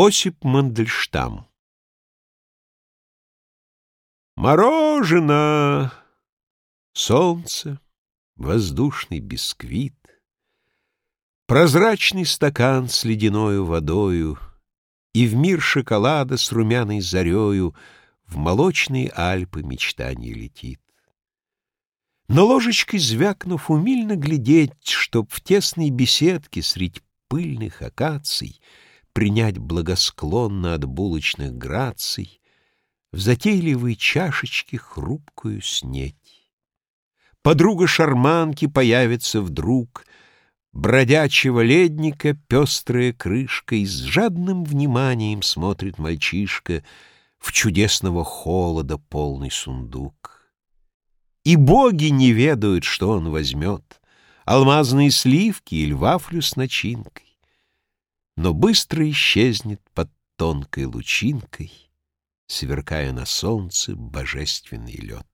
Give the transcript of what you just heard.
Осип Мандельштам Мороженое, солнце, воздушный бисквит, Прозрачный стакан с ледяною водою И в мир шоколада с румяной зарею В молочные Альпы мечтание летит. Но ложечкой звякнув, умильно глядеть, Чтоб в тесной беседке средь пыльных акаций Принять благосклонно от булочных граций В затейливой чашечке хрупкую снеть. Подруга шарманки появится вдруг, Бродячего ледника пестрая крышка, И с жадным вниманием смотрит мальчишка В чудесного холода полный сундук. И боги не ведают, что он возьмет, Алмазные сливки или вафлю с начинкой но быстро исчезнет под тонкой лучинкой, сверкая на солнце божественный лед.